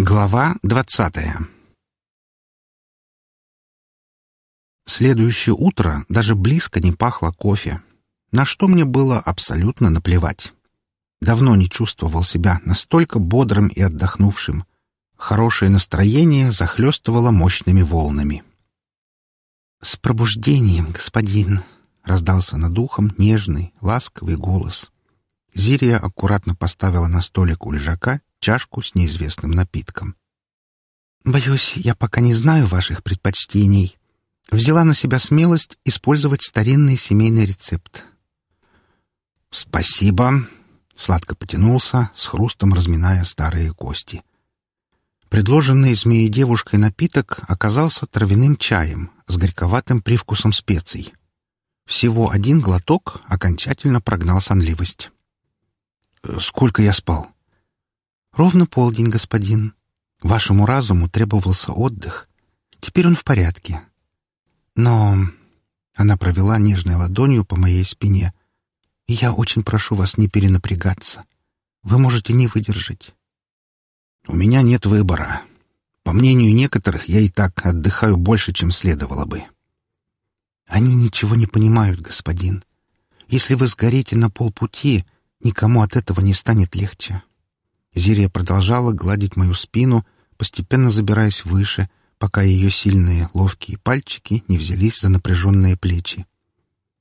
Глава двадцатая Следующее утро даже близко не пахло кофе, на что мне было абсолютно наплевать. Давно не чувствовал себя настолько бодрым и отдохнувшим. Хорошее настроение захлестывало мощными волнами. «С пробуждением, господин!» — раздался над ухом нежный, ласковый голос. Зирия аккуратно поставила на столик у лежака чашку с неизвестным напитком. «Боюсь, я пока не знаю ваших предпочтений. Взяла на себя смелость использовать старинный семейный рецепт». «Спасибо», — сладко потянулся, с хрустом разминая старые кости. Предложенный змеей девушкой напиток оказался травяным чаем с горьковатым привкусом специй. Всего один глоток окончательно прогнал сонливость. «Сколько я спал?» Ровно полдень, господин. Вашему разуму требовался отдых. Теперь он в порядке. Но...» Она провела нежной ладонью по моей спине. «Я очень прошу вас не перенапрягаться. Вы можете не выдержать». «У меня нет выбора. По мнению некоторых, я и так отдыхаю больше, чем следовало бы». «Они ничего не понимают, господин. Если вы сгорите на полпути, никому от этого не станет легче». Зирия продолжала гладить мою спину, постепенно забираясь выше, пока ее сильные, ловкие пальчики не взялись за напряженные плечи.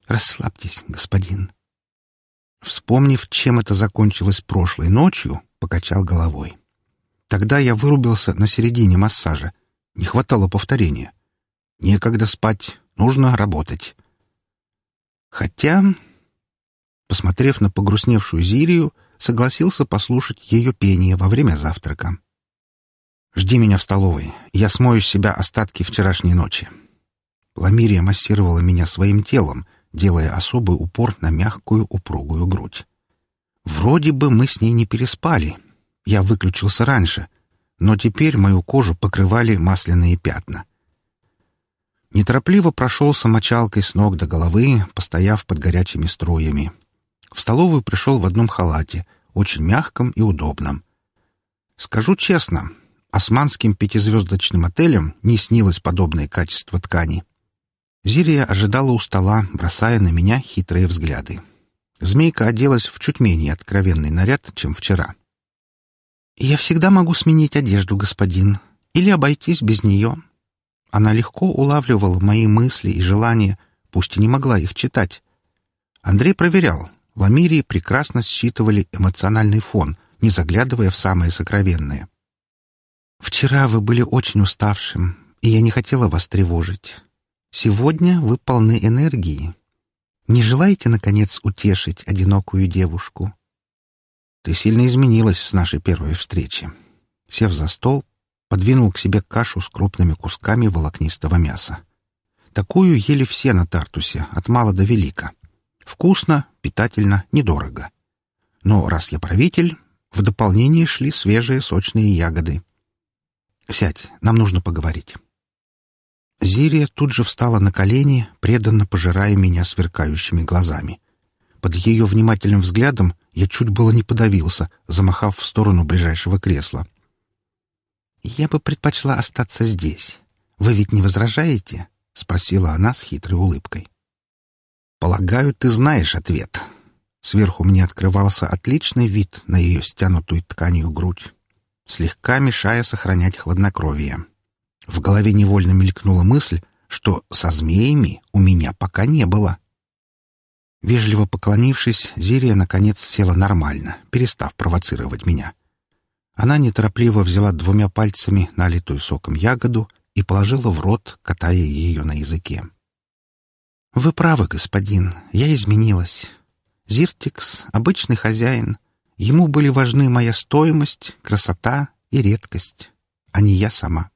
«Расслабьтесь, господин». Вспомнив, чем это закончилось прошлой ночью, покачал головой. Тогда я вырубился на середине массажа. Не хватало повторения. Некогда спать, нужно работать. Хотя, посмотрев на погрустневшую Зирию, согласился послушать ее пение во время завтрака. «Жди меня в столовой. Я смою с себя остатки вчерашней ночи». Ламирия массировала меня своим телом, делая особый упор на мягкую упругую грудь. Вроде бы мы с ней не переспали. Я выключился раньше, но теперь мою кожу покрывали масляные пятна. Неторопливо прошелся мочалкой с ног до головы, постояв под горячими струями — в столовую пришел в одном халате, очень мягком и удобном. Скажу честно, османским пятизвездочным отелям не снилось подобное качество ткани. Зирия ожидала у стола, бросая на меня хитрые взгляды. Змейка оделась в чуть менее откровенный наряд, чем вчера. «Я всегда могу сменить одежду, господин, или обойтись без нее». Она легко улавливала мои мысли и желания, пусть и не могла их читать. Андрей проверял, Ламирии прекрасно считывали эмоциональный фон, не заглядывая в самое сокровенное. «Вчера вы были очень уставшим, и я не хотела вас тревожить. Сегодня вы полны энергии. Не желаете, наконец, утешить одинокую девушку?» «Ты сильно изменилась с нашей первой встречи». Сев за стол, подвинул к себе кашу с крупными кусками волокнистого мяса. Такую ели все на Тартусе, от мала до велика. Вкусно, питательно, недорого. Но раз я правитель, в дополнение шли свежие сочные ягоды. «Сядь, нам нужно поговорить». Зирия тут же встала на колени, преданно пожирая меня сверкающими глазами. Под ее внимательным взглядом я чуть было не подавился, замахав в сторону ближайшего кресла. «Я бы предпочла остаться здесь. Вы ведь не возражаете?» — спросила она с хитрой улыбкой. Полагаю, ты знаешь ответ. Сверху мне открывался отличный вид на ее стянутую тканью грудь, слегка мешая сохранять хладнокровие. В голове невольно мелькнула мысль, что со змеями у меня пока не было. Вежливо поклонившись, Зирия наконец села нормально, перестав провоцировать меня. Она неторопливо взяла двумя пальцами налитую соком ягоду и положила в рот, катая ее на языке. «Вы правы, господин, я изменилась. Зиртикс — обычный хозяин. Ему были важны моя стоимость, красота и редкость, а не я сама».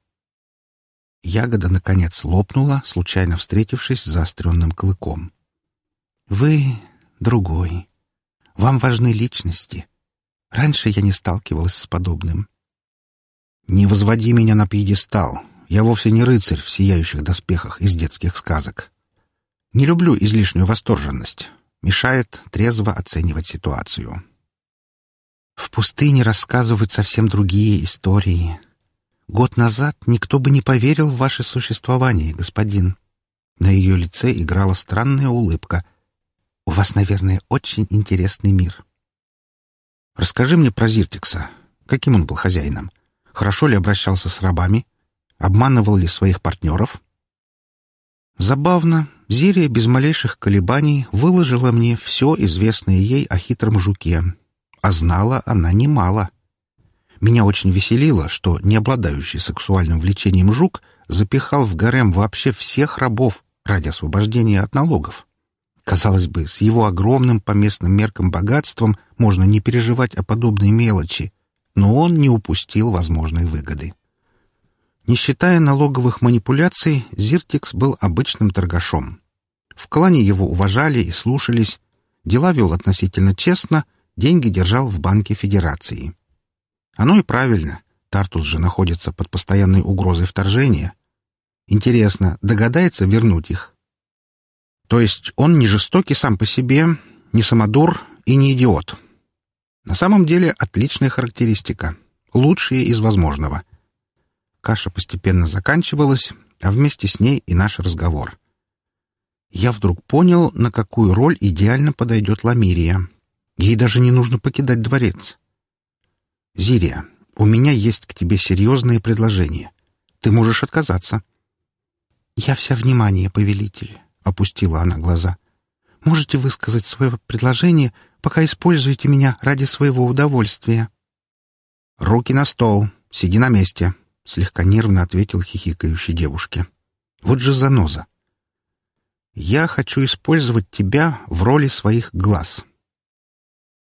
Ягода, наконец, лопнула, случайно встретившись с заостренным клыком. «Вы другой. Вам важны личности. Раньше я не сталкивалась с подобным». «Не возводи меня на пьедестал. Я вовсе не рыцарь в сияющих доспехах из детских сказок. Не люблю излишнюю восторженность. Мешает трезво оценивать ситуацию. В пустыне рассказывают совсем другие истории. Год назад никто бы не поверил в ваше существование, господин. На ее лице играла странная улыбка. У вас, наверное, очень интересный мир. Расскажи мне про Зиртикса. Каким он был хозяином? Хорошо ли обращался с рабами? Обманывал ли своих партнеров? Забавно, Зирия без малейших колебаний выложила мне все известное ей о хитром жуке. А знала она немало. Меня очень веселило, что не обладающий сексуальным влечением жук запихал в гарем вообще всех рабов ради освобождения от налогов. Казалось бы, с его огромным по местным меркам богатством можно не переживать о подобной мелочи, но он не упустил возможной выгоды. Не считая налоговых манипуляций, Зиртикс был обычным торгашом. В клане его уважали и слушались, дела вел относительно честно, деньги держал в Банке Федерации. Оно и правильно, Тартус же находится под постоянной угрозой вторжения. Интересно, догадается вернуть их? То есть он не жестокий сам по себе, не самодур и не идиот. На самом деле отличная характеристика, лучшая из возможного. Каша постепенно заканчивалась, а вместе с ней и наш разговор. Я вдруг понял, на какую роль идеально подойдет Ламирия. Ей даже не нужно покидать дворец. «Зирия, у меня есть к тебе серьезное предложение. Ты можешь отказаться». «Я вся внимание, повелитель», — опустила она глаза. «Можете высказать свое предложение, пока используете меня ради своего удовольствия». «Руки на стол. Сиди на месте», — слегка нервно ответил хихикающей девушке. «Вот же заноза. Я хочу использовать тебя в роли своих глаз.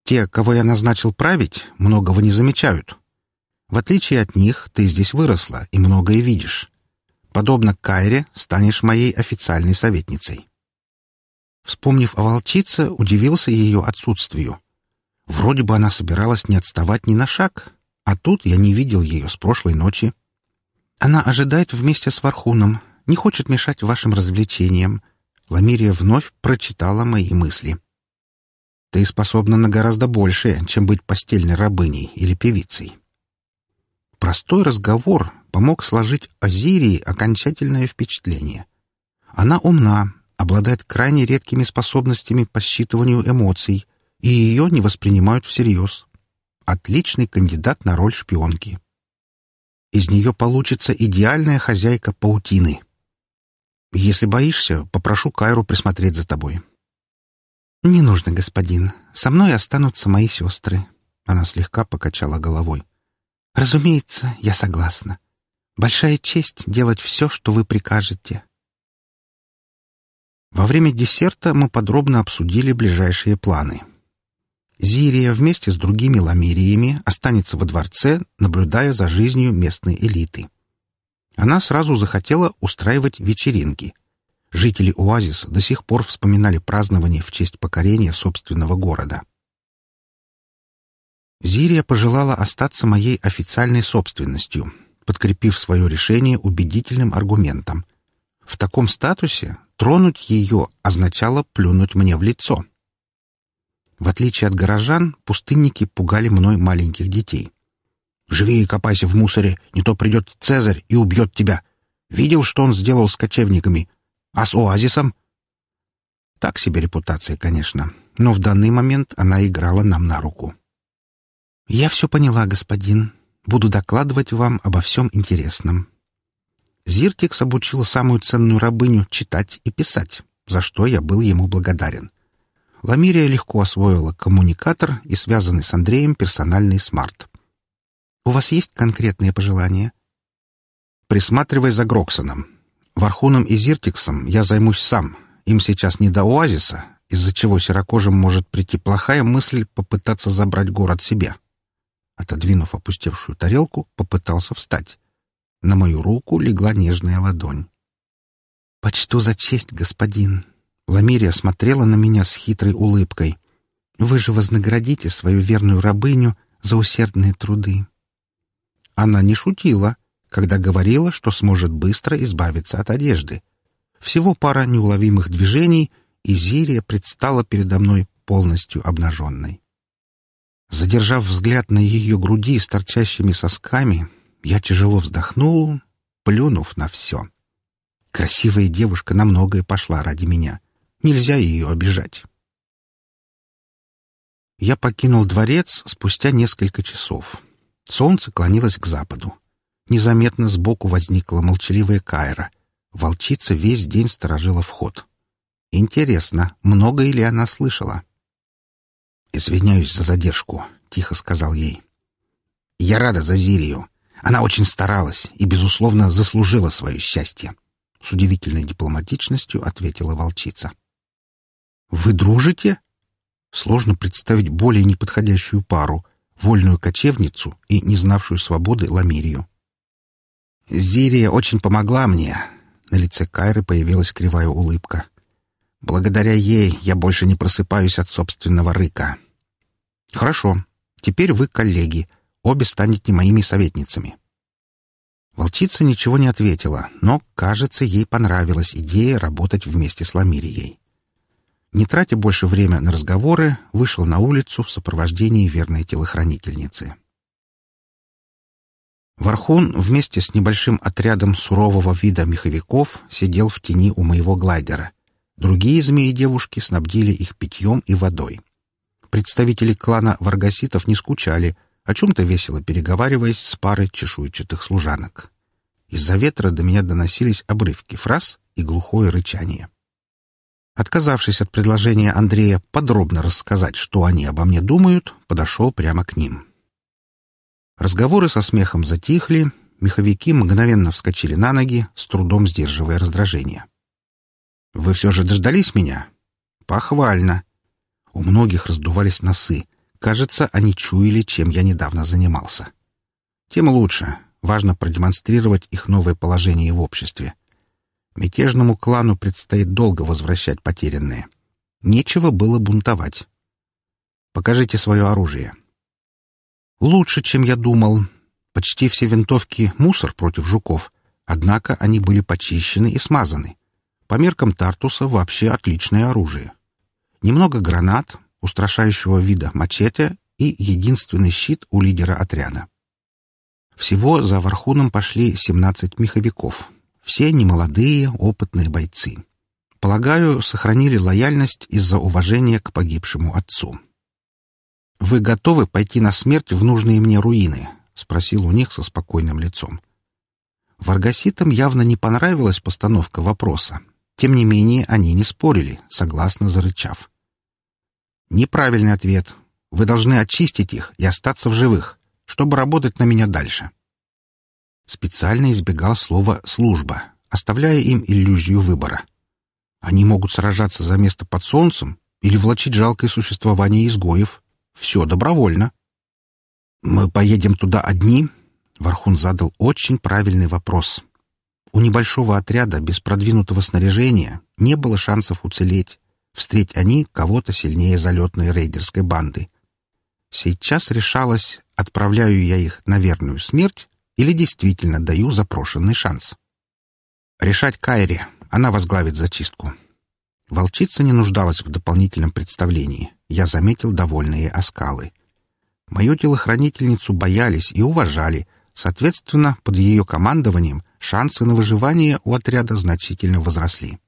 Те, кого я назначил править, многого не замечают. В отличие от них, ты здесь выросла и многое видишь. Подобно Кайре, станешь моей официальной советницей. Вспомнив о волчице, удивился ее отсутствию. Вроде бы она собиралась не отставать ни на шаг, а тут я не видел ее с прошлой ночи. Она ожидает вместе с Вархуном, не хочет мешать вашим развлечениям. Ламирия вновь прочитала мои мысли. Ты способна на гораздо большее, чем быть постельной рабыней или певицей. Простой разговор помог сложить о окончательное впечатление. Она умна, обладает крайне редкими способностями по считыванию эмоций, и ее не воспринимают всерьез. Отличный кандидат на роль шпионки. Из нее получится идеальная хозяйка паутины. Если боишься, попрошу Кайру присмотреть за тобой. «Не нужно, господин. Со мной останутся мои сестры». Она слегка покачала головой. «Разумеется, я согласна. Большая честь делать все, что вы прикажете». Во время десерта мы подробно обсудили ближайшие планы. Зирия вместе с другими ламериями останется во дворце, наблюдая за жизнью местной элиты. Она сразу захотела устраивать вечеринки — Жители оазиса до сих пор вспоминали празднование в честь покорения собственного города. Зирия пожелала остаться моей официальной собственностью, подкрепив свое решение убедительным аргументом. В таком статусе тронуть ее означало плюнуть мне в лицо. В отличие от горожан, пустынники пугали мной маленьких детей. «Живи и копайся в мусоре, не то придет Цезарь и убьет тебя. Видел, что он сделал с кочевниками? А с оазисом? Так себе репутация, конечно, но в данный момент она играла нам на руку. «Я все поняла, господин. Буду докладывать вам обо всем интересном». Зиртикс обучил самую ценную рабыню читать и писать, за что я был ему благодарен. Ламирия легко освоила коммуникатор и связанный с Андреем персональный смарт. «У вас есть конкретные пожелания?» «Присматривай за Гроксоном. Вархуном и Зиртиксом я займусь сам. Им сейчас не до оазиса, из-за чего серокожим может прийти плохая мысль попытаться забрать город себе. Отодвинув опустевшую тарелку, попытался встать. На мою руку легла нежная ладонь. «Почту за честь, господин!» Ламирия смотрела на меня с хитрой улыбкой. «Вы же вознаградите свою верную рабыню за усердные труды». Она не шутила когда говорила, что сможет быстро избавиться от одежды. Всего пара неуловимых движений, и Зирия предстала передо мной полностью обнаженной. Задержав взгляд на ее груди с торчащими сосками, Я тяжело вздохнул, плюнув на все. Красивая девушка на многое пошла ради меня. Нельзя ее обижать. Я покинул дворец спустя несколько часов. Солнце клонилось к западу. Незаметно сбоку возникла молчаливая Кайра. Волчица весь день сторожила вход. Интересно, многое ли она слышала? «Извиняюсь за задержку», — тихо сказал ей. «Я рада за Зирию. Она очень старалась и, безусловно, заслужила свое счастье», — с удивительной дипломатичностью ответила волчица. «Вы дружите?» Сложно представить более неподходящую пару — вольную кочевницу и не знавшую свободы Ламирию. «Зирия очень помогла мне», — на лице Кайры появилась кривая улыбка. «Благодаря ей я больше не просыпаюсь от собственного рыка». «Хорошо. Теперь вы коллеги. Обе станете моими советницами». Волчица ничего не ответила, но, кажется, ей понравилась идея работать вместе с Ламирией не тратя больше время на разговоры, вышел на улицу в сопровождении верной телохранительницы. Вархун вместе с небольшим отрядом сурового вида меховиков сидел в тени у моего глайдера. Другие змеи-девушки снабдили их питьем и водой. Представители клана варгаситов не скучали, о чем-то весело переговариваясь с парой чешуйчатых служанок. Из-за ветра до меня доносились обрывки фраз и глухое рычание. Отказавшись от предложения Андрея подробно рассказать, что они обо мне думают, подошел прямо к ним. Разговоры со смехом затихли, меховики мгновенно вскочили на ноги, с трудом сдерживая раздражение. «Вы все же дождались меня?» «Похвально!» У многих раздувались носы. Кажется, они чуяли, чем я недавно занимался. Тем лучше. Важно продемонстрировать их новое положение в обществе. Мятежному клану предстоит долго возвращать потерянное. Нечего было бунтовать. Покажите свое оружие. Лучше, чем я думал. Почти все винтовки — мусор против жуков, однако они были почищены и смазаны. По меркам Тартуса вообще отличное оружие. Немного гранат, устрашающего вида мачете и единственный щит у лидера отряда. Всего за Вархуном пошли 17 меховиков, все немолодые, опытные бойцы. Полагаю, сохранили лояльность из-за уважения к погибшему отцу. «Вы готовы пойти на смерть в нужные мне руины?» — спросил у них со спокойным лицом. Варгаситам явно не понравилась постановка вопроса. Тем не менее, они не спорили, согласно зарычав. «Неправильный ответ. Вы должны очистить их и остаться в живых, чтобы работать на меня дальше специально избегал слова «служба», оставляя им иллюзию выбора. Они могут сражаться за место под солнцем или влачить жалкое существование изгоев. Все добровольно. «Мы поедем туда одни?» Вархун задал очень правильный вопрос. У небольшого отряда без продвинутого снаряжения не было шансов уцелеть. Встреть они кого-то сильнее залетной рейдерской банды. Сейчас решалось, отправляю я их на верную смерть или действительно даю запрошенный шанс. Решать Кайри, она возглавит зачистку. Волчица не нуждалась в дополнительном представлении. Я заметил довольные оскалы. Мою телохранительницу боялись и уважали. Соответственно, под ее командованием шансы на выживание у отряда значительно возросли.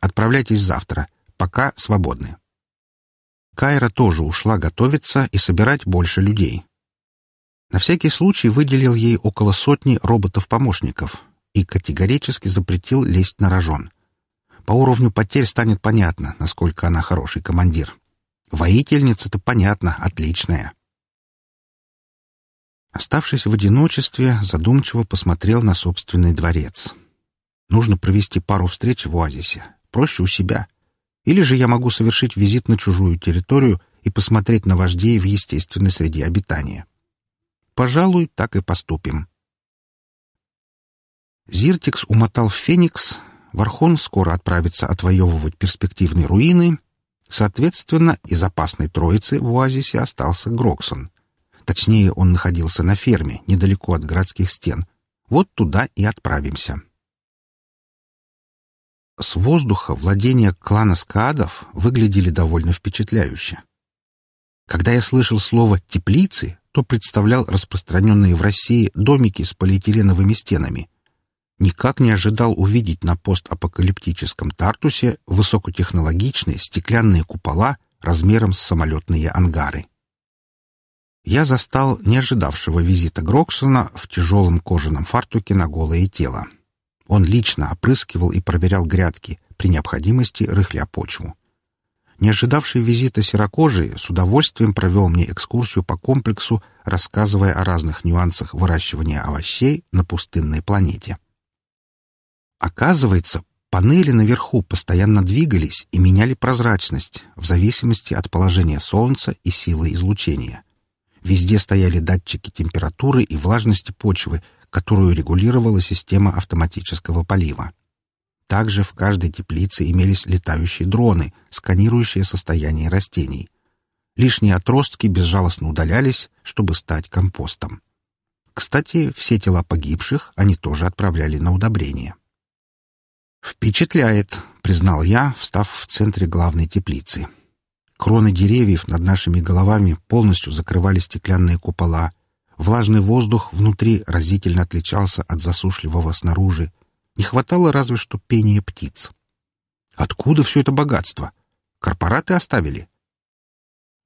Отправляйтесь завтра. Пока свободны. Кайра тоже ушла готовиться и собирать больше людей. На всякий случай выделил ей около сотни роботов-помощников и категорически запретил лезть на рожон. По уровню потерь станет понятно, насколько она хороший командир. Воительница-то, понятно, отличная. Оставшись в одиночестве, задумчиво посмотрел на собственный дворец. Нужно провести пару встреч в оазисе. Проще у себя. Или же я могу совершить визит на чужую территорию и посмотреть на вождей в естественной среде обитания. Пожалуй, так и поступим. Зиртикс умотал в Феникс, Вархон скоро отправится отвоевывать перспективные руины, соответственно, из опасной троицы в оазисе остался Гроксон. Точнее, он находился на ферме, недалеко от городских стен. Вот туда и отправимся. С воздуха владения клана Скаадов выглядели довольно впечатляюще. Когда я слышал слово «теплицы», то представлял распространенные в России домики с полиэтиленовыми стенами. Никак не ожидал увидеть на постапокалиптическом Тартусе высокотехнологичные стеклянные купола размером с самолетные ангары. Я застал не ожидавшего визита Гроксона в тяжелом кожаном фартуке на голое тело. Он лично опрыскивал и проверял грядки, при необходимости рыхля почву. Не ожидавший визита серокожий с удовольствием провел мне экскурсию по комплексу, рассказывая о разных нюансах выращивания овощей на пустынной планете. Оказывается, панели наверху постоянно двигались и меняли прозрачность в зависимости от положения Солнца и силы излучения. Везде стояли датчики температуры и влажности почвы, которую регулировала система автоматического полива. Также в каждой теплице имелись летающие дроны, сканирующие состояние растений. Лишние отростки безжалостно удалялись, чтобы стать компостом. Кстати, все тела погибших они тоже отправляли на удобрение. «Впечатляет», — признал я, встав в центре главной теплицы. Кроны деревьев над нашими головами полностью закрывали стеклянные купола. Влажный воздух внутри разительно отличался от засушливого снаружи, не хватало разве что пения птиц. Откуда все это богатство? Корпораты оставили?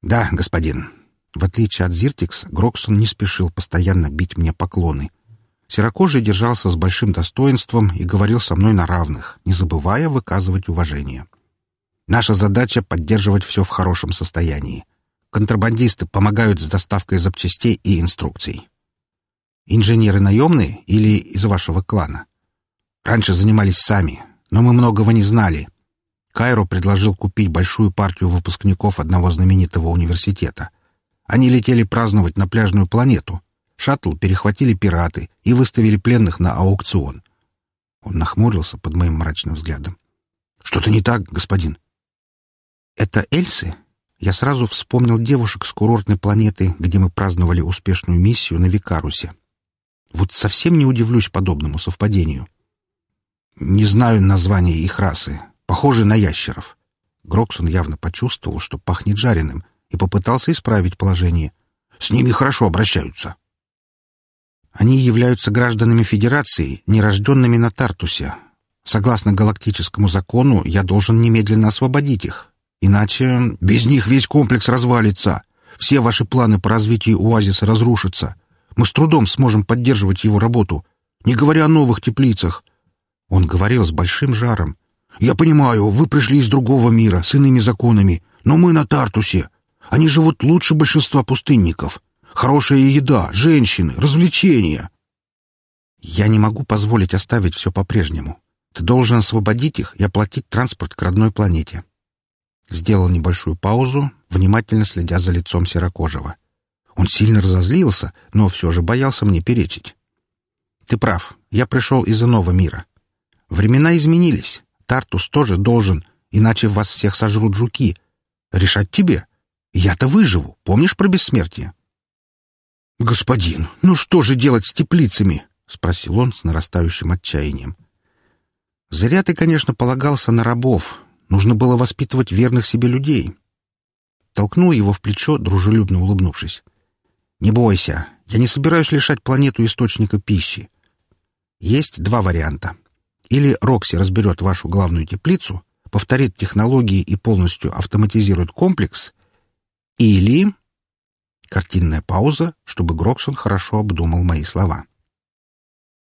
Да, господин. В отличие от Зиртикс, Гроксон не спешил постоянно бить мне поклоны. Серокожий держался с большим достоинством и говорил со мной на равных, не забывая выказывать уважение. Наша задача — поддерживать все в хорошем состоянии. Контрабандисты помогают с доставкой запчастей и инструкций. Инженеры наемные или из вашего клана? Раньше занимались сами, но мы многого не знали. Кайро предложил купить большую партию выпускников одного знаменитого университета. Они летели праздновать на пляжную планету. Шаттл перехватили пираты и выставили пленных на аукцион. Он нахмурился под моим мрачным взглядом. «Что-то не так, господин?» «Это Эльсы?» Я сразу вспомнил девушек с курортной планеты, где мы праздновали успешную миссию на Викарусе. Вот совсем не удивлюсь подобному совпадению. Не знаю названия их расы. Похожи на ящеров. Гроксон явно почувствовал, что пахнет жареным, и попытался исправить положение. С ними хорошо обращаются. Они являются гражданами Федерации, нерожденными на Тартусе. Согласно галактическому закону, я должен немедленно освободить их. Иначе без них весь комплекс развалится. Все ваши планы по развитию оазиса разрушатся. Мы с трудом сможем поддерживать его работу, не говоря о новых теплицах. Он говорил с большим жаром. «Я понимаю, вы пришли из другого мира, с иными законами, но мы на Тартусе. Они живут лучше большинства пустынников. Хорошая еда, женщины, развлечения». «Я не могу позволить оставить все по-прежнему. Ты должен освободить их и оплатить транспорт к родной планете». Сделал небольшую паузу, внимательно следя за лицом Серокожего. Он сильно разозлился, но все же боялся мне перечить. «Ты прав. Я пришел из иного мира. Времена изменились. Тартус тоже должен, иначе вас всех сожрут жуки. Решать тебе. Я-то выживу. Помнишь про бессмертие? «Господин, ну что же делать с теплицами?» — спросил он с нарастающим отчаянием. «Зря ты, конечно, полагался на рабов. Нужно было воспитывать верных себе людей». Толкнул его в плечо, дружелюбно улыбнувшись. «Не бойся, я не собираюсь лишать планету источника пищи. Есть два варианта. Или Рокси разберет вашу главную теплицу, повторит технологии и полностью автоматизирует комплекс, или... Картинная пауза, чтобы Гроксон хорошо обдумал мои слова.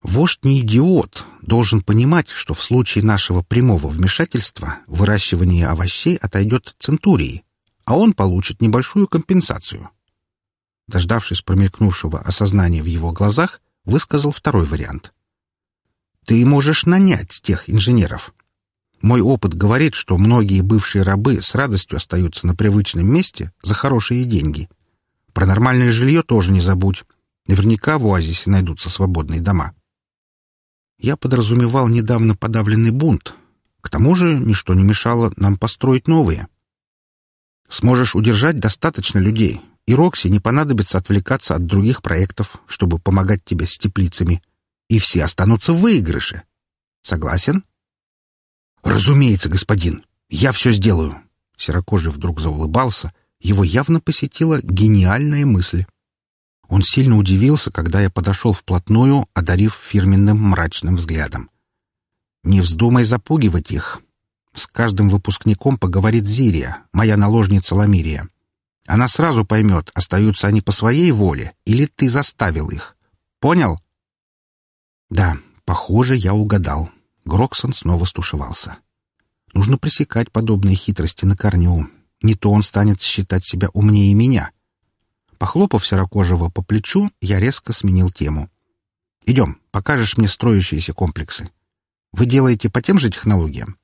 Вождь не идиот, должен понимать, что в случае нашего прямого вмешательства выращивание овощей отойдет Центурии, а он получит небольшую компенсацию. Дождавшись промелькнувшего осознания в его глазах, высказал второй вариант. Ты можешь нанять тех инженеров. Мой опыт говорит, что многие бывшие рабы с радостью остаются на привычном месте за хорошие деньги. Про нормальное жилье тоже не забудь. Наверняка в оазисе найдутся свободные дома. Я подразумевал недавно подавленный бунт. К тому же ничто не мешало нам построить новые. Сможешь удержать достаточно людей, и Рокси не понадобится отвлекаться от других проектов, чтобы помогать тебе с теплицами и все останутся в выигрыше. Согласен? Разумеется, господин. Я все сделаю. Серокожий вдруг заулыбался. Его явно посетила гениальная мысль. Он сильно удивился, когда я подошел вплотную, одарив фирменным мрачным взглядом. «Не вздумай запугивать их. С каждым выпускником поговорит Зирия, моя наложница Ламирия. Она сразу поймет, остаются они по своей воле или ты заставил их. Понял?» «Да, похоже, я угадал». Гроксон снова стушевался. «Нужно пресекать подобные хитрости на корню. Не то он станет считать себя умнее меня». Похлопав Серокожего по плечу, я резко сменил тему. «Идем, покажешь мне строящиеся комплексы. Вы делаете по тем же технологиям?»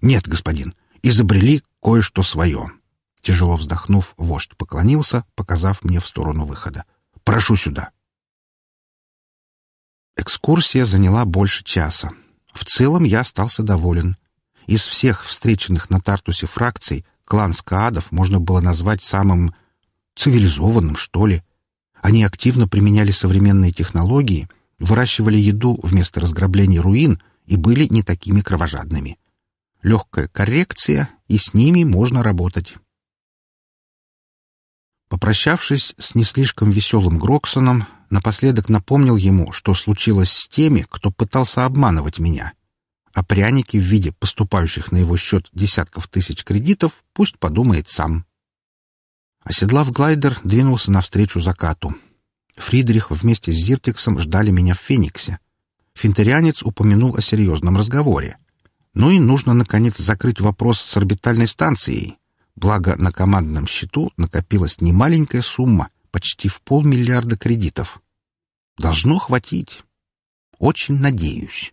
«Нет, господин, изобрели кое-что свое». Тяжело вздохнув, вождь поклонился, показав мне в сторону выхода. «Прошу сюда». Экскурсия заняла больше часа. В целом я остался доволен. Из всех встреченных на Тартусе фракций клан Скаадов можно было назвать самым цивилизованным, что ли. Они активно применяли современные технологии, выращивали еду вместо разграбления руин и были не такими кровожадными. Легкая коррекция, и с ними можно работать. Попрощавшись с не слишком веселым Гроксоном, напоследок напомнил ему, что случилось с теми, кто пытался обманывать меня. А пряники в виде поступающих на его счет десятков тысяч кредитов пусть подумает сам. Оседлав глайдер, двинулся навстречу закату. Фридрих вместе с Зиртексом ждали меня в Фениксе. Финтерианец упомянул о серьезном разговоре. Ну и нужно, наконец, закрыть вопрос с орбитальной станцией. Благо, на командном счету накопилась немаленькая сумма, почти в полмиллиарда кредитов. Должно хватить. Очень надеюсь.